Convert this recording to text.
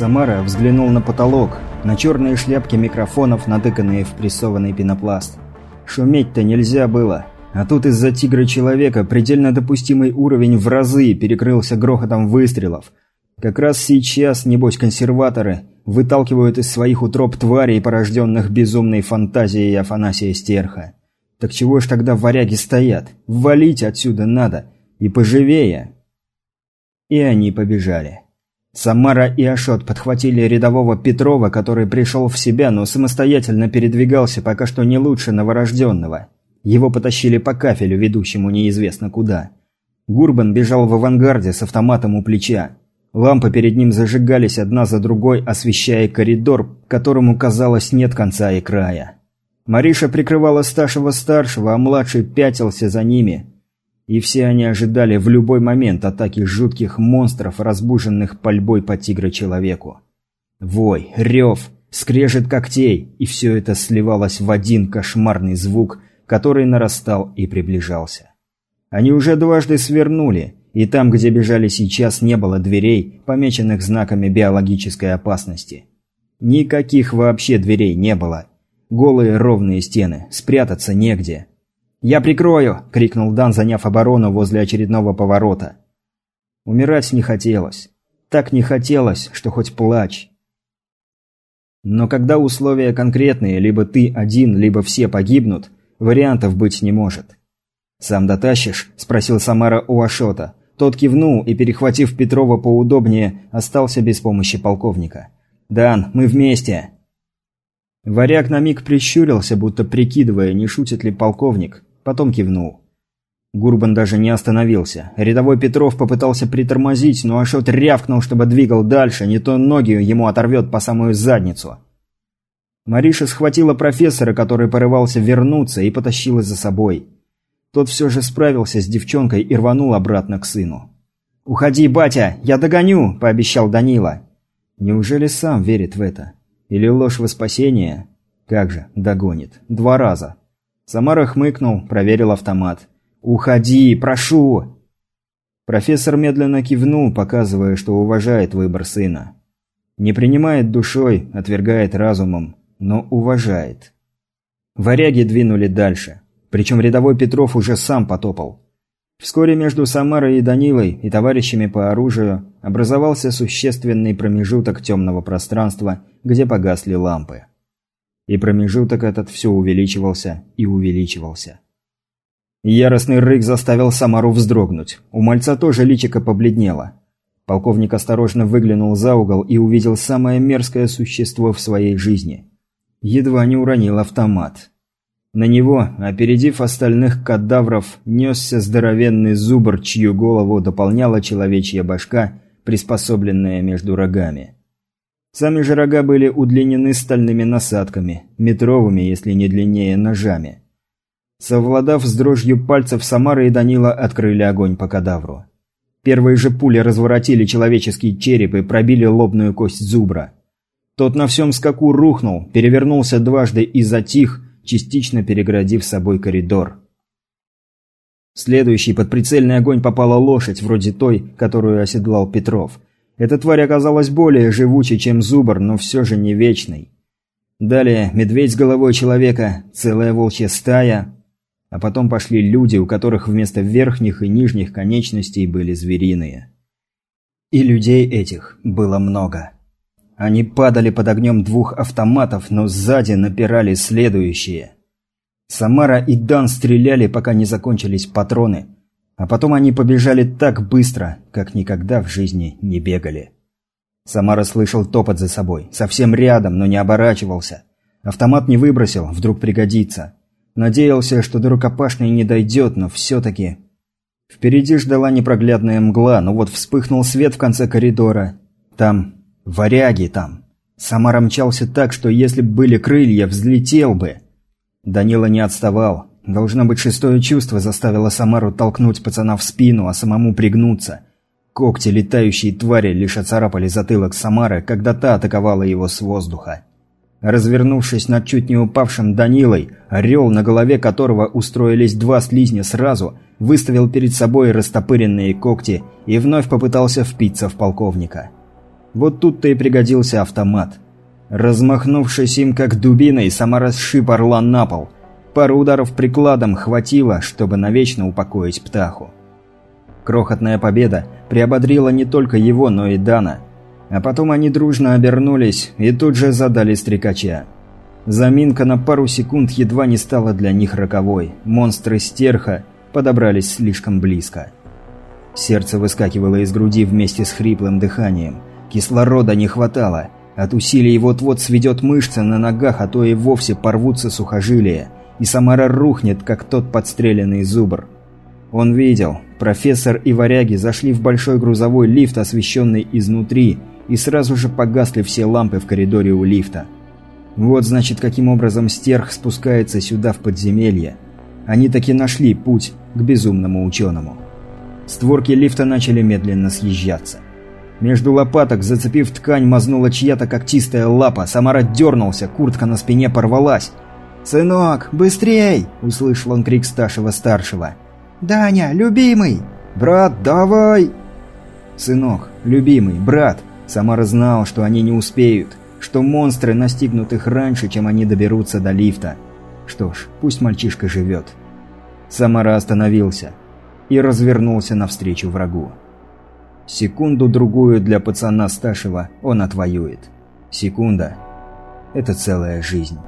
Самара взглянул на потолок, на черные шляпки микрофонов, натыканные в прессованный пенопласт. Шуметь-то нельзя было, а тут из-за тигра-человека предельно допустимый уровень в разы перекрылся грохотом выстрелов. Как раз сейчас, небось, консерваторы выталкивают из своих утроб тварей, порожденных безумной фантазией Афанасия Стерха. Так чего ж тогда варяги стоят? Валить отсюда надо. И поживее. И они побежали. Самара и Ашот подхватили рядового Петрова, который пришел в себя, но самостоятельно передвигался пока что не лучше новорожденного. Его потащили по кафелю, ведущему неизвестно куда. Гурбан бежал в авангарде с автоматом у плеча. Лампы перед ним зажигались одна за другой, освещая коридор, которому, казалось, нет конца и края. Мариша прикрывала старшего-старшего, а младший пятился за ними – и все они ожидали в любой момент атаки жутких монстров, разбуженных пальбой по тигра-человеку. Вой, рев, скрежет когтей, и все это сливалось в один кошмарный звук, который нарастал и приближался. Они уже дважды свернули, и там, где бежали сейчас, не было дверей, помеченных знаками биологической опасности. Никаких вообще дверей не было. Голые ровные стены, спрятаться негде. «Я прикрою!» – крикнул Дан, заняв оборону возле очередного поворота. Умирать не хотелось. Так не хотелось, что хоть плачь. Но когда условия конкретные, либо ты один, либо все погибнут, вариантов быть не может. «Сам дотащишь?» – спросил Самара у Ашота. Тот кивнул и, перехватив Петрова поудобнее, остался без помощи полковника. «Дан, мы вместе!» Варяг на миг прищурился, будто прикидывая, не шутит ли полковник, Потом кивнул. Гурбан даже не остановился. Рядовой Петров попытался притормозить, но Ашот рявкнул, чтобы двигал дальше, не то ноги ему оторвет по самую задницу. Мариша схватила профессора, который порывался вернуться, и потащила за собой. Тот все же справился с девчонкой и рванул обратно к сыну. «Уходи, батя, я догоню!» – пообещал Данила. Неужели сам верит в это? Или ложь во спасение? Как же, догонит. Два раза. Самара хмыкнул, проверил автомат. «Уходи, прошу!» Профессор медленно кивнул, показывая, что уважает выбор сына. Не принимает душой, отвергает разумом, но уважает. Варяги двинули дальше. Причем рядовой Петров уже сам потопал. Вскоре между Самарой и Данилой и товарищами по оружию образовался существенный промежуток темного пространства, где погасли лампы. И промежуток этот все увеличивался и увеличивался. Яростный рык заставил Самару вздрогнуть. У мальца тоже личико побледнело. Полковник осторожно выглянул за угол и увидел самое мерзкое существо в своей жизни. Едва не уронил автомат. На него, опередив остальных кадавров, несся здоровенный зубр, чью голову дополняла человечья башка, приспособленная между рогами. Сами же рога были удлинены стальными насадками, метровыми, если не длиннее, ножами. Совладав с дрожью пальцев, Самара и Данила открыли огонь по кадавру. Первые же пули разворотили человеческий череп и пробили лобную кость зубра. Тот на всем скаку рухнул, перевернулся дважды и затих, частично переградив собой коридор. Следующий под прицельный огонь попала лошадь, вроде той, которую оседлал Петров – эта тварь оказалась более живучей, чем зубр, но все же не вечной. Далее медведь с головой человека, целая волчья стая, а потом пошли люди, у которых вместо верхних и нижних конечностей были звериные. И людей этих было много. Они падали под огнем двух автоматов, но сзади напирали следующие. Самара и Дан стреляли, пока не закончились патроны – а потом они побежали так быстро, как никогда в жизни не бегали. Самара слышал топот за собой, совсем рядом, но не оборачивался. Автомат не выбросил, вдруг пригодится. Надеялся, что до рукопашной не дойдет, но все-таки... Впереди ждала непроглядная мгла, но вот вспыхнул свет в конце коридора. Там... варяги там. Самара мчался так, что если бы были крылья, взлетел бы. Данила не отставал, Должно быть, шестое чувство заставило Самару толкнуть пацана в спину, а самому пригнуться. Когти летающей твари лишь оцарапали затылок Самары, когда та атаковала его с воздуха. Развернувшись над чуть не упавшим Данилой, орел, на голове которого устроились два слизня сразу, выставил перед собой растопыренные когти и вновь попытался впиться в полковника. Вот тут-то и пригодился автомат. Размахнувшись им как дубиной, сама расшиб орла на пол. Пару ударов прикладом хватило, чтобы навечно упокоить птаху. Крохотная победа приободрила не только его, но и Дана. А потом они дружно обернулись и тут же задали стрекача. Заминка на пару секунд едва не стала для них роковой. Монстры стерха подобрались слишком близко. Сердце выскакивало из груди вместе с хриплым дыханием. Кислорода не хватало. От усилий вот-вот сведет мышцы на ногах, а то и вовсе порвутся сухожилия. И Самара рухнет, как тот подстреленный зубр. Он видел. Профессор и варяги зашли в большой грузовой лифт, освещенный изнутри, и сразу же погасли все лампы в коридоре у лифта. Вот значит, каким образом стерх спускается сюда в подземелье. Они таки нашли путь к безумному ученому. Створки лифта начали медленно съезжаться. Между лопаток, зацепив ткань, мазнула чья-то когтистая лапа. Самара дернулся, куртка на спине порвалась. «Сынок, быстрей!» – услышал он крик Сташева-старшего. «Даня, любимый!» «Брат, давай!» «Сынок, любимый, брат!» Самара знал, что они не успеют, что монстры настигнут их раньше, чем они доберутся до лифта. Что ж, пусть мальчишка живет. Самара остановился и развернулся навстречу врагу. Секунду-другую для пацана Сташева он отвоюет. Секунда – это целая жизнь.